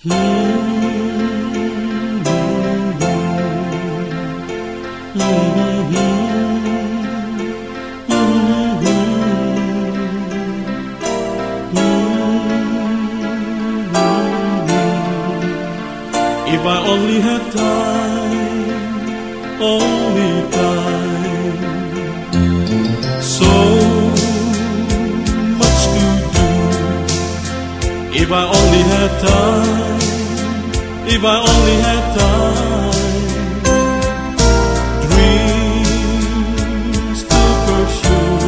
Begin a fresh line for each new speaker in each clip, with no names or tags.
If I only had time, only time, If I only had time, if I only had time, dreams to pursue.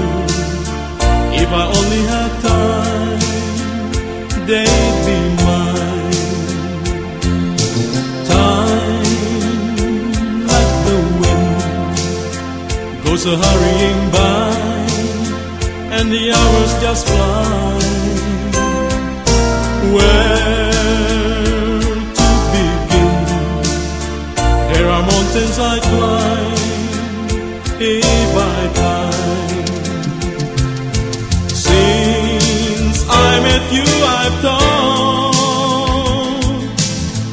If I only had time, they'd be mine. Time like the wind goes a hurrying by, and the hours just fly. Where to begin? There are mountains I climb if I. Since I met you, I've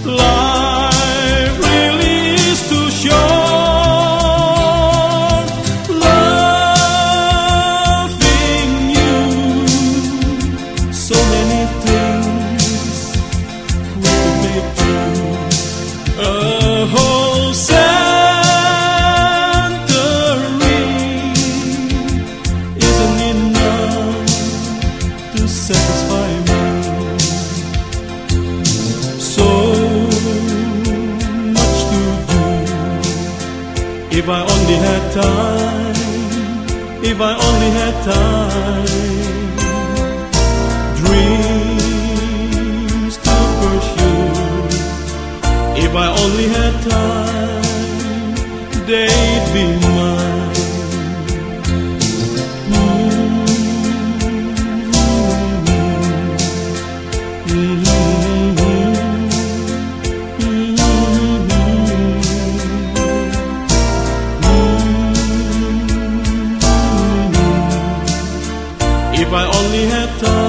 life really is too short. Loving you, so many If I only had time, if I only had time, dreams to pursue. If I only had time, they'd be mine. If I only had time